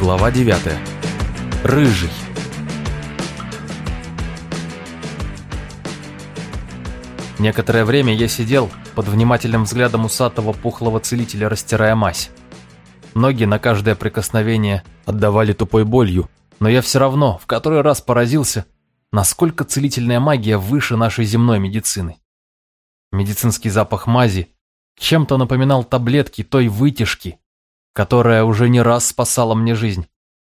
Глава 9. Рыжий. Некоторое время я сидел под внимательным взглядом усатого пухлого целителя, растирая мазь. Ноги на каждое прикосновение отдавали тупой болью, но я все равно в который раз поразился, насколько целительная магия выше нашей земной медицины. Медицинский запах мази чем-то напоминал таблетки той вытяжки, которая уже не раз спасала мне жизнь.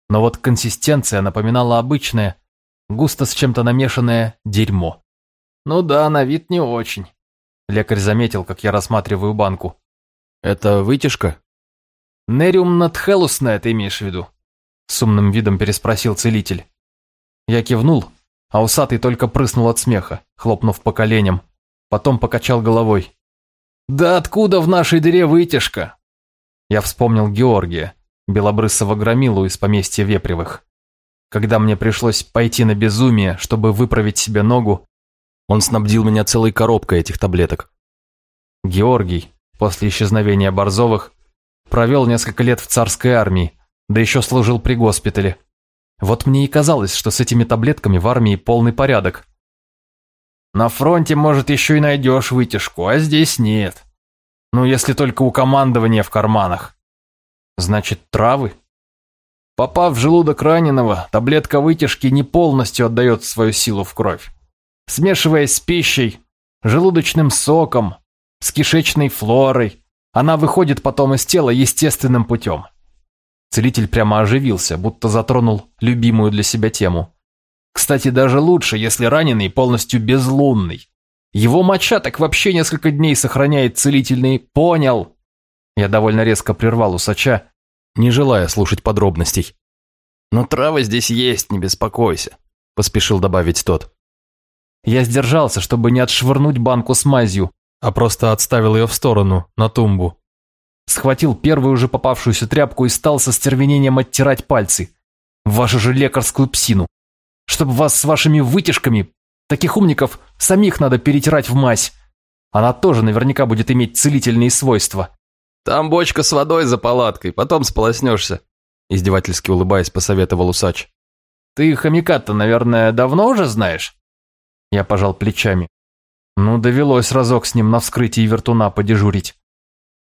Но вот консистенция напоминала обычное, густо с чем-то намешанное дерьмо. Ну да, на вид не очень. Лекарь заметил, как я рассматриваю банку. Это вытяжка? Нериум надхелусная ты имеешь в виду? С умным видом переспросил целитель. Я кивнул, а усатый только прыснул от смеха, хлопнув по коленям. Потом покачал головой. «Да откуда в нашей дыре вытяжка? Я вспомнил Георгия, белобрысого громилу из поместья Вепревых. Когда мне пришлось пойти на безумие, чтобы выправить себе ногу, он снабдил меня целой коробкой этих таблеток. Георгий, после исчезновения Борзовых, провел несколько лет в царской армии, да еще служил при госпитале. Вот мне и казалось, что с этими таблетками в армии полный порядок. На фронте, может, еще и найдешь вытяжку, а здесь нет. Ну, если только у командования в карманах. Значит, травы? Попав в желудок раненого, таблетка вытяжки не полностью отдает свою силу в кровь. Смешиваясь с пищей, желудочным соком, с кишечной флорой, она выходит потом из тела естественным путем. Целитель прямо оживился, будто затронул любимую для себя тему. Кстати, даже лучше, если раненый полностью безлунный. Его моча так вообще несколько дней сохраняет целительный «понял». Я довольно резко прервал усача, не желая слушать подробностей. «Но травы здесь есть, не беспокойся», – поспешил добавить тот. Я сдержался, чтобы не отшвырнуть банку с мазью, а просто отставил ее в сторону, на тумбу. Схватил первую уже попавшуюся тряпку и стал со стервенением оттирать пальцы. Вашу же лекарскую псину. Чтоб вас с вашими вытяжками Таких умников самих надо перетирать в мазь. Она тоже наверняка будет иметь целительные свойства. Там бочка с водой за палаткой, потом сполоснешься. Издевательски улыбаясь, посоветовал усач. Ты хомяка-то, наверное, давно уже знаешь? Я пожал плечами. Ну, довелось разок с ним на вскрытии вертуна подежурить.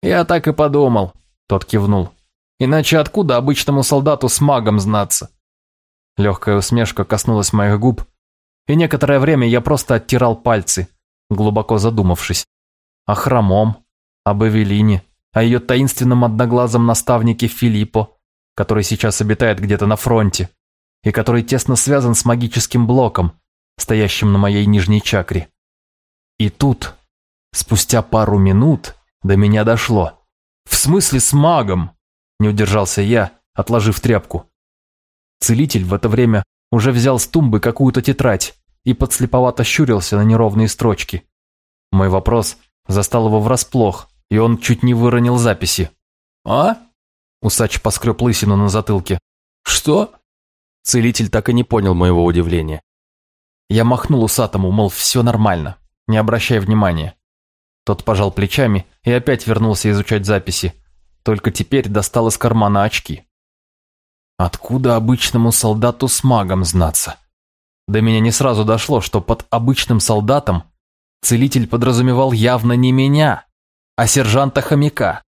Я так и подумал, тот кивнул. Иначе откуда обычному солдату с магом знаться? Легкая усмешка коснулась моих губ, и некоторое время я просто оттирал пальцы, глубоко задумавшись. О хромом, об Эвелине, о ее таинственном одноглазом наставнике Филиппо, который сейчас обитает где-то на фронте, и который тесно связан с магическим блоком, стоящим на моей нижней чакре. И тут, спустя пару минут, до меня дошло. «В смысле с магом?» – не удержался я, отложив тряпку. Целитель в это время уже взял с тумбы какую-то тетрадь и подслеповато щурился на неровные строчки. Мой вопрос застал его врасплох, и он чуть не выронил записи. «А?» Усач поскреб лысину на затылке. «Что?» Целитель так и не понял моего удивления. Я махнул усатому, мол, все нормально, не обращай внимания. Тот пожал плечами и опять вернулся изучать записи, только теперь достал из кармана очки. Откуда обычному солдату с магом знаться? До меня не сразу дошло, что под обычным солдатом целитель подразумевал явно не меня, а сержанта Хомяка.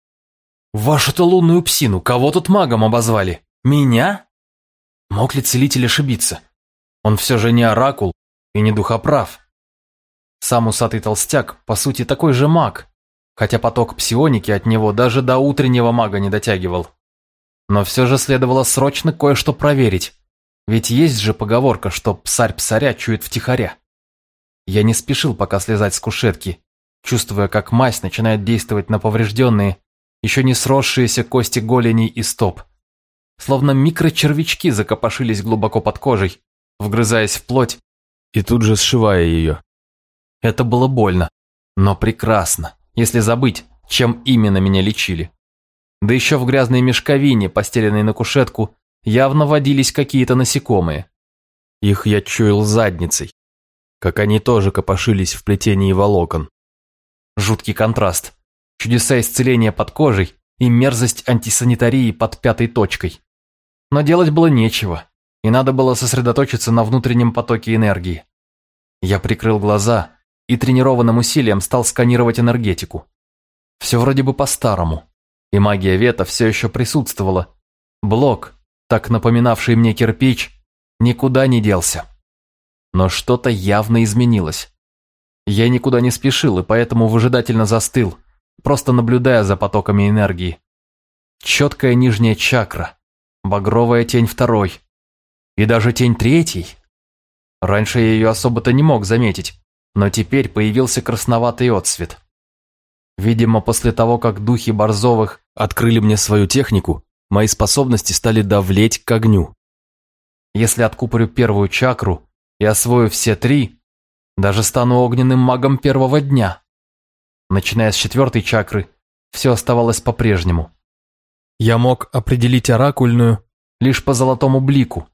Вашу-то лунную псину, кого тут магом обозвали? Меня? Мог ли целитель ошибиться? Он все же не оракул и не духоправ. Сам усатый толстяк, по сути, такой же маг, хотя поток псионики от него даже до утреннего мага не дотягивал. Но все же следовало срочно кое-что проверить. Ведь есть же поговорка, что псарь псаря чует втихаря. Я не спешил пока слезать с кушетки, чувствуя, как мазь начинает действовать на поврежденные, еще не сросшиеся кости голеней и стоп. Словно микрочервячки закопошились глубоко под кожей, вгрызаясь в плоть и тут же сшивая ее. Это было больно, но прекрасно, если забыть, чем именно меня лечили. Да еще в грязной мешковине, постеленной на кушетку, явно водились какие-то насекомые. Их я чуял задницей, как они тоже копошились в плетении волокон. Жуткий контраст. Чудеса исцеления под кожей и мерзость антисанитарии под пятой точкой. Но делать было нечего, и надо было сосредоточиться на внутреннем потоке энергии. Я прикрыл глаза и тренированным усилием стал сканировать энергетику. Все вроде бы по-старому, и магия Вета все еще присутствовала. Блок, так напоминавший мне кирпич, никуда не делся. Но что-то явно изменилось. Я никуда не спешил и поэтому выжидательно застыл, просто наблюдая за потоками энергии. Четкая нижняя чакра, багровая тень второй и даже тень третий. Раньше я ее особо-то не мог заметить, но теперь появился красноватый отсвет. Видимо, после того, как духи Борзовых открыли мне свою технику, мои способности стали давлеть к огню. Если откупорю первую чакру и освою все три, даже стану огненным магом первого дня. Начиная с четвертой чакры, все оставалось по-прежнему. Я мог определить оракульную лишь по золотому блику,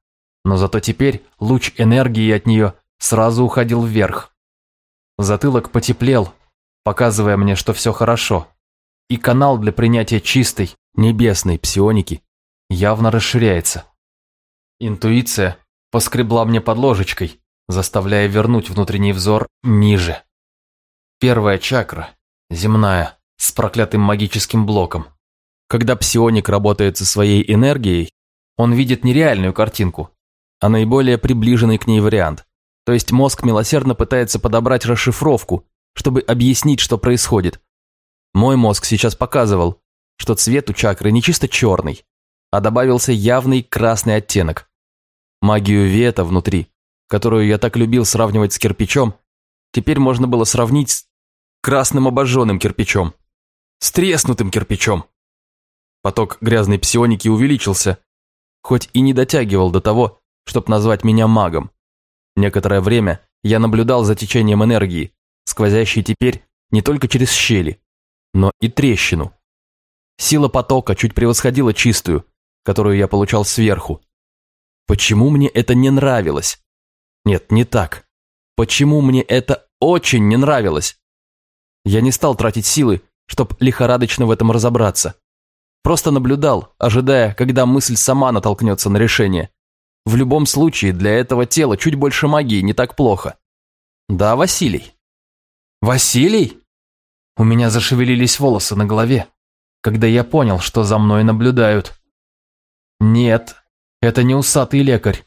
но зато теперь луч энергии от нее сразу уходил вверх. Затылок потеплел, показывая мне, что все хорошо, и канал для принятия чистой, небесной псионики явно расширяется. Интуиция поскребла мне под ложечкой, заставляя вернуть внутренний взор ниже. Первая чакра, земная, с проклятым магическим блоком. Когда псионик работает со своей энергией, он видит нереальную картинку, а наиболее приближенный к ней вариант. То есть мозг милосердно пытается подобрать расшифровку, чтобы объяснить, что происходит. Мой мозг сейчас показывал, что цвет у чакры не чисто черный, а добавился явный красный оттенок. Магию вета внутри которую я так любил сравнивать с кирпичом, теперь можно было сравнить с красным обожженным кирпичом, с треснутым кирпичом. Поток грязной псионики увеличился, хоть и не дотягивал до того, чтобы назвать меня магом. Некоторое время я наблюдал за течением энергии, сквозящей теперь не только через щели, но и трещину. Сила потока чуть превосходила чистую, которую я получал сверху. Почему мне это не нравилось? Нет, не так. Почему мне это очень не нравилось? Я не стал тратить силы, чтобы лихорадочно в этом разобраться. Просто наблюдал, ожидая, когда мысль сама натолкнется на решение. В любом случае, для этого тела чуть больше магии не так плохо. Да, Василий. Василий? У меня зашевелились волосы на голове, когда я понял, что за мной наблюдают. Нет, это не усатый лекарь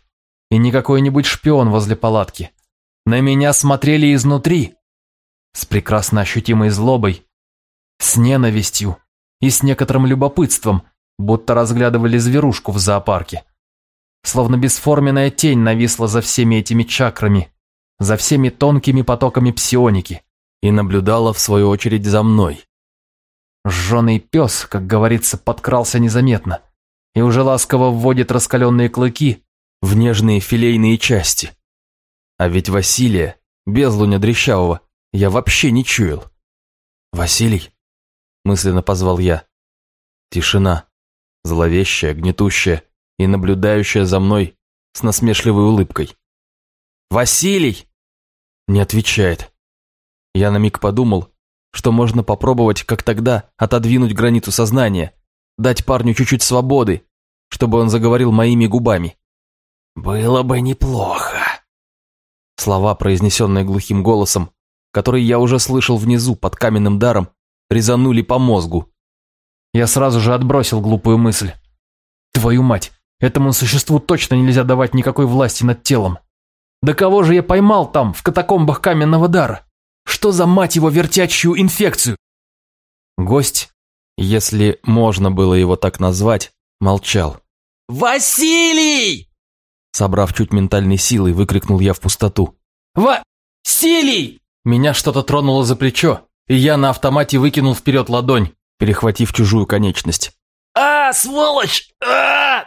и не какой-нибудь шпион возле палатки. На меня смотрели изнутри, с прекрасно ощутимой злобой, с ненавистью и с некоторым любопытством, будто разглядывали зверушку в зоопарке. Словно бесформенная тень нависла за всеми этими чакрами, за всеми тонкими потоками псионики и наблюдала в свою очередь за мной. Жженый пес, как говорится, подкрался незаметно и уже ласково вводит раскаленные клыки в нежные филейные части. А ведь Василия, безлуня дрещавого, я вообще не чуял. «Василий?» – мысленно позвал я. Тишина, зловещая, гнетущая и наблюдающая за мной с насмешливой улыбкой. «Василий!» Не отвечает. Я на миг подумал, что можно попробовать, как тогда, отодвинуть границу сознания, дать парню чуть-чуть свободы, чтобы он заговорил моими губами. «Было бы неплохо». Слова, произнесенные глухим голосом, который я уже слышал внизу под каменным даром, резанули по мозгу. Я сразу же отбросил глупую мысль. «Твою мать, этому существу точно нельзя давать никакой власти над телом. Да кого же я поймал там, в катакомбах каменного дара? Что за мать его вертячую инфекцию?» Гость, если можно было его так назвать, молчал. «Василий!» Собрав чуть ментальной силой, выкрикнул я в пустоту. «Василий!» Меня что-то тронуло за плечо, и я на автомате выкинул вперед ладонь, перехватив чужую конечность. «А, сволочь! а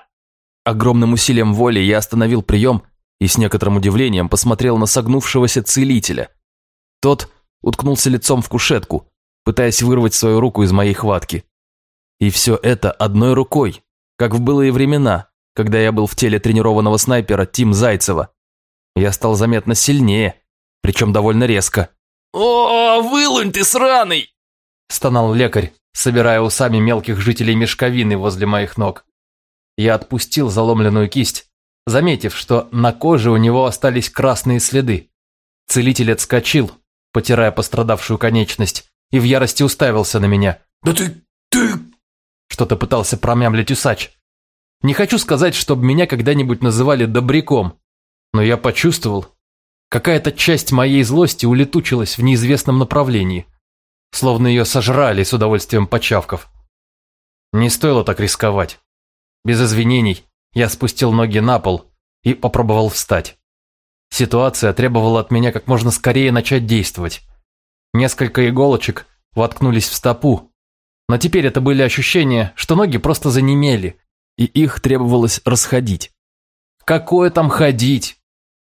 Огромным усилием воли я остановил прием и с некоторым удивлением посмотрел на согнувшегося целителя. Тот уткнулся лицом в кушетку, пытаясь вырвать свою руку из моей хватки. И все это одной рукой, как в былые времена, когда я был в теле тренированного снайпера Тим Зайцева. Я стал заметно сильнее, причем довольно резко. «О, вылунь ты сраный!» – стонал лекарь, собирая усами мелких жителей мешковины возле моих ног. Я отпустил заломленную кисть, заметив, что на коже у него остались красные следы. Целитель отскочил, потирая пострадавшую конечность, и в ярости уставился на меня. «Да ты... ты...» Что-то пытался промямлить усач. Не хочу сказать, чтобы меня когда-нибудь называли добряком, но я почувствовал, какая-то часть моей злости улетучилась в неизвестном направлении, словно ее сожрали с удовольствием почавков. Не стоило так рисковать. Без извинений я спустил ноги на пол и попробовал встать. Ситуация требовала от меня как можно скорее начать действовать. Несколько иголочек воткнулись в стопу, но теперь это были ощущения, что ноги просто занемели, и их требовалось расходить. Какое там ходить?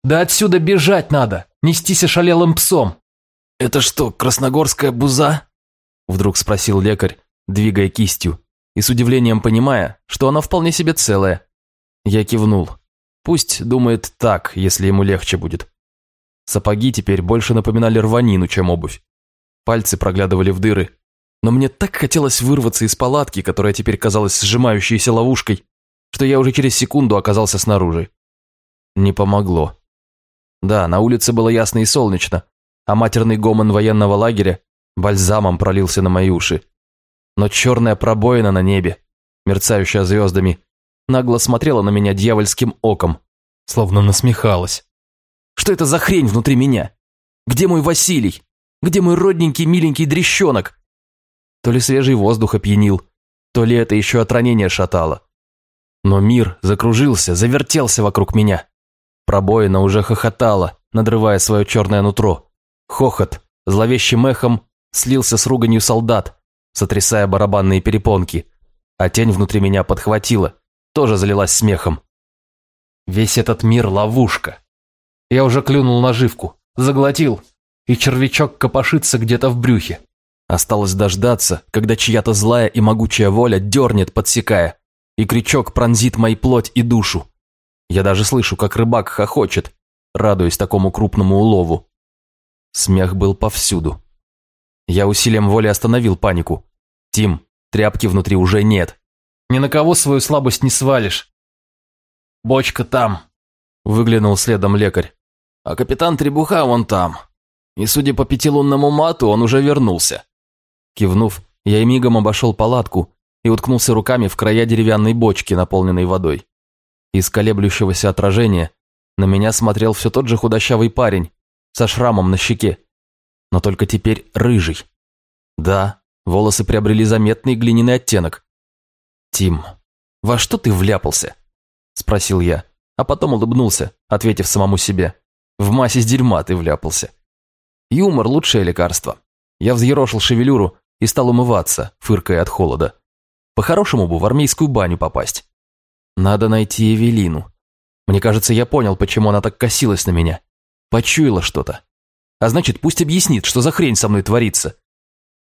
Да отсюда бежать надо, нестись ошалелым псом. «Это что, красногорская буза?» Вдруг спросил лекарь, двигая кистью, и с удивлением понимая, что она вполне себе целая. Я кивнул. Пусть думает так, если ему легче будет. Сапоги теперь больше напоминали рванину, чем обувь. Пальцы проглядывали в дыры, но мне так хотелось вырваться из палатки, которая теперь казалась сжимающейся ловушкой, что я уже через секунду оказался снаружи. Не помогло. Да, на улице было ясно и солнечно, а матерный гомон военного лагеря бальзамом пролился на мои уши. Но черная пробоина на небе, мерцающая звездами, нагло смотрела на меня дьявольским оком, словно насмехалась. Что это за хрень внутри меня? Где мой Василий? Где мой родненький миленький дрещенок? То ли свежий воздух опьянил, то ли это еще от ранения шатало. Но мир закружился, завертелся вокруг меня. Пробоина уже хохотала, надрывая свое черное нутро. Хохот, зловещим эхом, слился с руганью солдат, сотрясая барабанные перепонки. А тень внутри меня подхватила, тоже залилась смехом. Весь этот мир – ловушка. Я уже клюнул наживку, заглотил, и червячок копошится где-то в брюхе. Осталось дождаться, когда чья-то злая и могучая воля дернет, подсекая, и крючок пронзит мои плоть и душу. Я даже слышу, как рыбак хохочет, радуясь такому крупному улову. Смех был повсюду. Я усилием воли остановил панику. «Тим, тряпки внутри уже нет. Ни на кого свою слабость не свалишь. Бочка там», — выглянул следом лекарь. «А капитан Требуха вон там. И, судя по пятилунному мату, он уже вернулся». Кивнув, я мигом обошел палатку и уткнулся руками в края деревянной бочки, наполненной водой. Из колеблющегося отражения на меня смотрел все тот же худощавый парень со шрамом на щеке, но только теперь рыжий. Да, волосы приобрели заметный глиняный оттенок. «Тим, во что ты вляпался?» – спросил я, а потом улыбнулся, ответив самому себе. «В массе с дерьма ты вляпался». Юмор – лучшее лекарство. Я взъерошил шевелюру и стал умываться, фыркая от холода. По-хорошему бы в армейскую баню попасть. Надо найти Эвелину. Мне кажется, я понял, почему она так косилась на меня. Почуяла что-то. А значит, пусть объяснит, что за хрень со мной творится.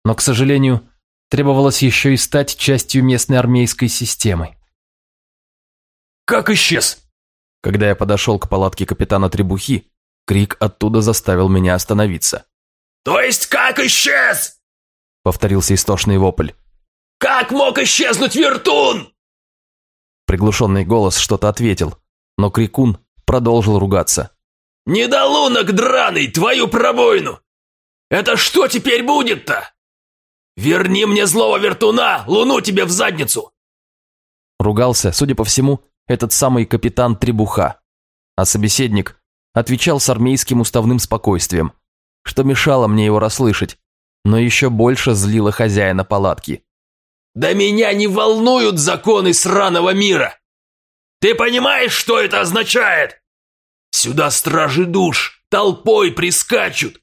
Но, к сожалению, требовалось еще и стать частью местной армейской системы. «Как исчез?» Когда я подошел к палатке капитана Требухи, крик оттуда заставил меня остановиться. «То есть как исчез?» Повторился истошный вопль. «Как мог исчезнуть Вертун?» Приглушенный голос что-то ответил, но Крикун продолжил ругаться. «Недолунок драный, твою пробоину! Это что теперь будет-то? Верни мне злого Вертуна, луну тебе в задницу!» Ругался, судя по всему, этот самый капитан Требуха. А собеседник отвечал с армейским уставным спокойствием, что мешало мне его расслышать, но еще больше злило хозяина палатки. «Да меня не волнуют законы сраного мира! Ты понимаешь, что это означает? Сюда стражи душ толпой прискачут!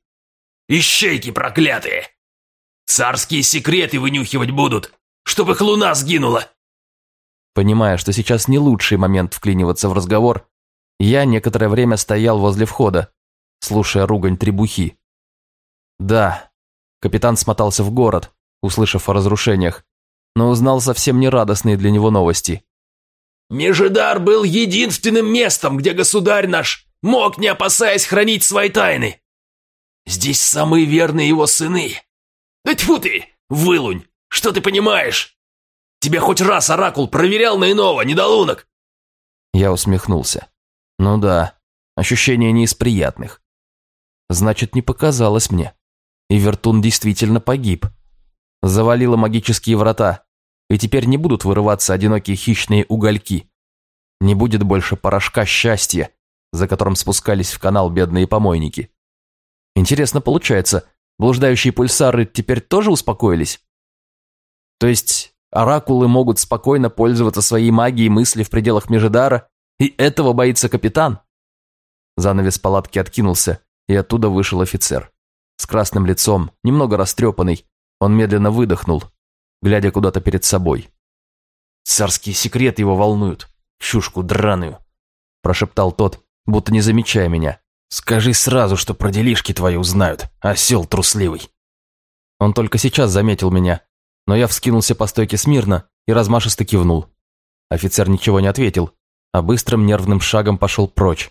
Ищейки проклятые! Царские секреты вынюхивать будут, чтобы их луна сгинула!» Понимая, что сейчас не лучший момент вклиниваться в разговор, я некоторое время стоял возле входа, слушая ругань требухи. Да, Капитан смотался в город, услышав о разрушениях, но узнал совсем нерадостные для него новости. «Межидар был единственным местом, где государь наш мог, не опасаясь, хранить свои тайны. Здесь самые верные его сыны. Да тьфу ты, вылунь, что ты понимаешь? Тебе хоть раз Оракул проверял на иного, недолунок?» Я усмехнулся. Ну да, ощущение не из приятных. Значит, не показалось мне. И Вертун действительно погиб. Завалило магические врата, и теперь не будут вырываться одинокие хищные угольки. Не будет больше порошка счастья, за которым спускались в канал бедные помойники. Интересно получается, блуждающие пульсары теперь тоже успокоились? То есть оракулы могут спокойно пользоваться своей магией мысли в пределах Межидара, и этого боится капитан? Занавес палатки откинулся, и оттуда вышел офицер. С красным лицом, немного растрепанный, он медленно выдохнул, глядя куда-то перед собой. «Царские секреты его волнуют, чушку драную», прошептал тот, будто не замечая меня. «Скажи сразу, что про делишки твои узнают, осел трусливый». Он только сейчас заметил меня, но я вскинулся по стойке смирно и размашисто кивнул. Офицер ничего не ответил, а быстрым нервным шагом пошел прочь.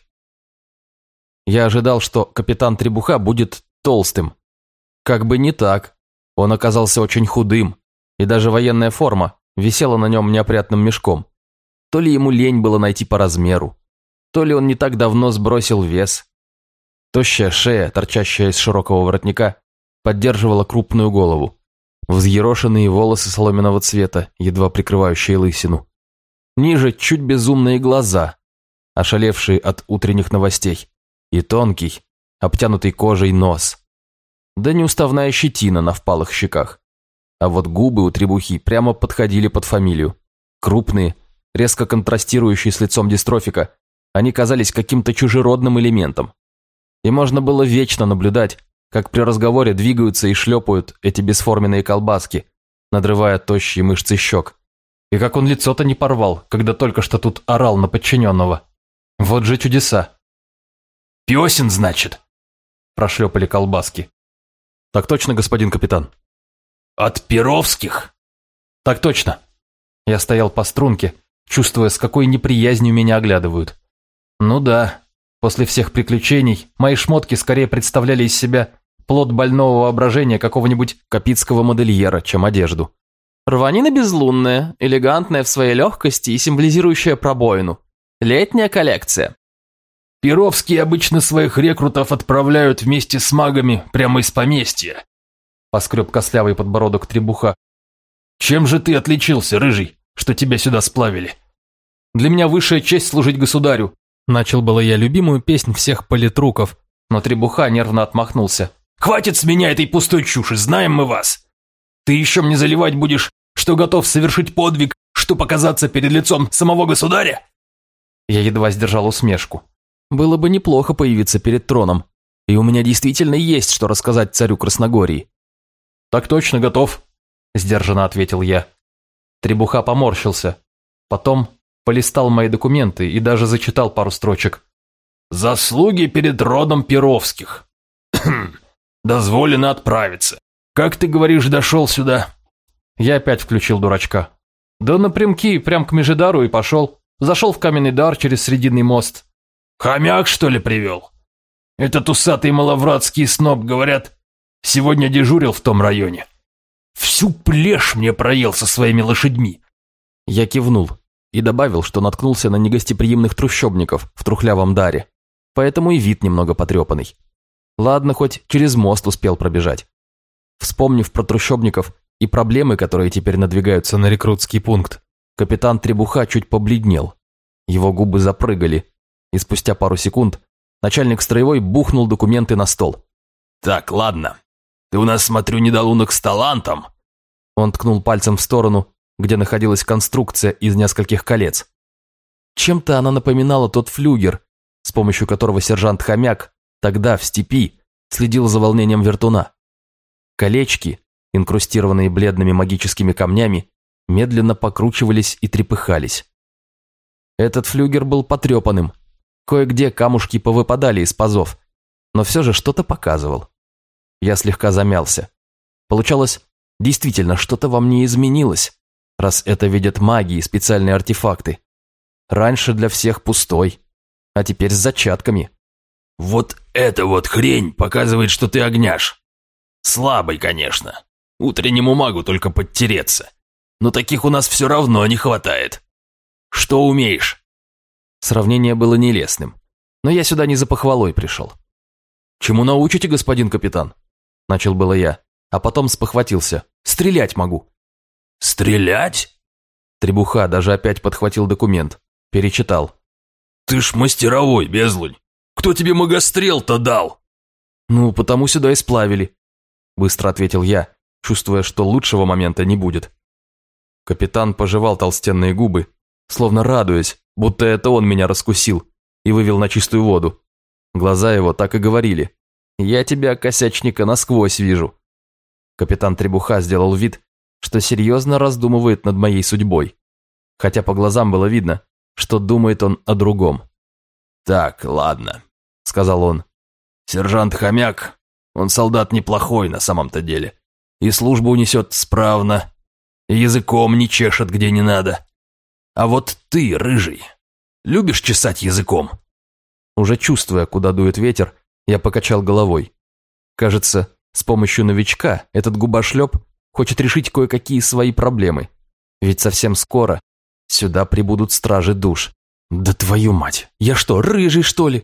Я ожидал, что капитан Требуха будет толстым. Как бы не так. Он оказался очень худым, и даже военная форма висела на нем неопрятным мешком. То ли ему лень было найти по размеру, то ли он не так давно сбросил вес. Тощая шея, торчащая из широкого воротника, поддерживала крупную голову. Взъерошенные волосы соломенного цвета, едва прикрывающие лысину. Ниже чуть безумные глаза, ошалевшие от утренних новостей. И тонкий, обтянутый кожей нос. Да неуставная щетина на впалых щеках. А вот губы у требухи прямо подходили под фамилию. Крупные, резко контрастирующие с лицом дистрофика, они казались каким-то чужеродным элементом. И можно было вечно наблюдать, как при разговоре двигаются и шлепают эти бесформенные колбаски, надрывая тощие мышцы щек. И как он лицо-то не порвал, когда только что тут орал на подчиненного. Вот же чудеса. «Песен, значит?» – прошлепали колбаски. «Так точно, господин капитан». «От Перовских?» «Так точно». Я стоял по струнке, чувствуя, с какой неприязнью меня оглядывают. Ну да, после всех приключений мои шмотки скорее представляли из себя плод больного воображения какого-нибудь капитского модельера, чем одежду. Рванина безлунная, элегантная в своей легкости и символизирующая пробоину. Летняя коллекция. Перовские обычно своих рекрутов отправляют вместе с магами прямо из поместья. Поскреб кослявый подбородок требуха. Чем же ты отличился, рыжий, что тебя сюда сплавили? Для меня высшая честь служить государю, Начал было я любимую песнь всех политруков, но Требуха нервно отмахнулся. «Хватит с меня этой пустой чуши, знаем мы вас! Ты еще мне заливать будешь, что готов совершить подвиг, что показаться перед лицом самого государя?» Я едва сдержал усмешку. Было бы неплохо появиться перед троном, и у меня действительно есть что рассказать царю Красногории. «Так точно готов», – сдержанно ответил я. Требуха поморщился. Потом полистал мои документы и даже зачитал пару строчек. «Заслуги перед родом Перовских. Дозволено отправиться. Как ты говоришь, дошел сюда?» Я опять включил дурачка. «Да напрямки, прям к Межидару и пошел. Зашел в каменный дар через Срединный мост». «Хомяк, что ли, привел? Этот усатый маловратский сноб, говорят, сегодня дежурил в том районе. Всю плешь мне проел со своими лошадьми». Я кивнул и добавил, что наткнулся на негостеприимных трущобников в трухлявом даре, поэтому и вид немного потрепанный. Ладно, хоть через мост успел пробежать. Вспомнив про трущобников и проблемы, которые теперь надвигаются на рекрутский пункт, капитан Требуха чуть побледнел. Его губы запрыгали, и спустя пару секунд начальник строевой бухнул документы на стол. «Так, ладно. Ты у нас, смотрю, недолунок с талантом». Он ткнул пальцем в сторону, где находилась конструкция из нескольких колец. Чем-то она напоминала тот флюгер, с помощью которого сержант Хомяк тогда в степи следил за волнением вертуна. Колечки, инкрустированные бледными магическими камнями, медленно покручивались и трепыхались. Этот флюгер был потрепанным, кое-где камушки повыпадали из пазов, но все же что-то показывал. Я слегка замялся. Получалось, действительно, что-то во мне изменилось раз это видят маги и специальные артефакты. Раньше для всех пустой, а теперь с зачатками. Вот эта вот хрень показывает, что ты огняш. Слабый, конечно. Утреннему магу только подтереться. но таких у нас все равно не хватает. Что умеешь?» Сравнение было нелестным, но я сюда не за похвалой пришел. «Чему научите, господин капитан?» Начал было я, а потом спохватился. «Стрелять могу». «Стрелять?» Требуха даже опять подхватил документ. Перечитал. «Ты ж мастеровой, безлунь. Кто тебе магострел-то дал?» «Ну, потому сюда и сплавили», — быстро ответил я, чувствуя, что лучшего момента не будет. Капитан пожевал толстенные губы, словно радуясь, будто это он меня раскусил и вывел на чистую воду. Глаза его так и говорили. «Я тебя, косячника, насквозь вижу». Капитан Требуха сделал вид, что серьезно раздумывает над моей судьбой, хотя по глазам было видно, что думает он о другом. «Так, ладно», — сказал он. «Сержант Хомяк, он солдат неплохой на самом-то деле, и службу унесет справно, и языком не чешет где не надо. А вот ты, рыжий, любишь чесать языком?» Уже чувствуя, куда дует ветер, я покачал головой. Кажется, с помощью новичка этот губошлеп хочет решить кое-какие свои проблемы. Ведь совсем скоро сюда прибудут стражи душ. Да твою мать, я что, рыжий, что ли?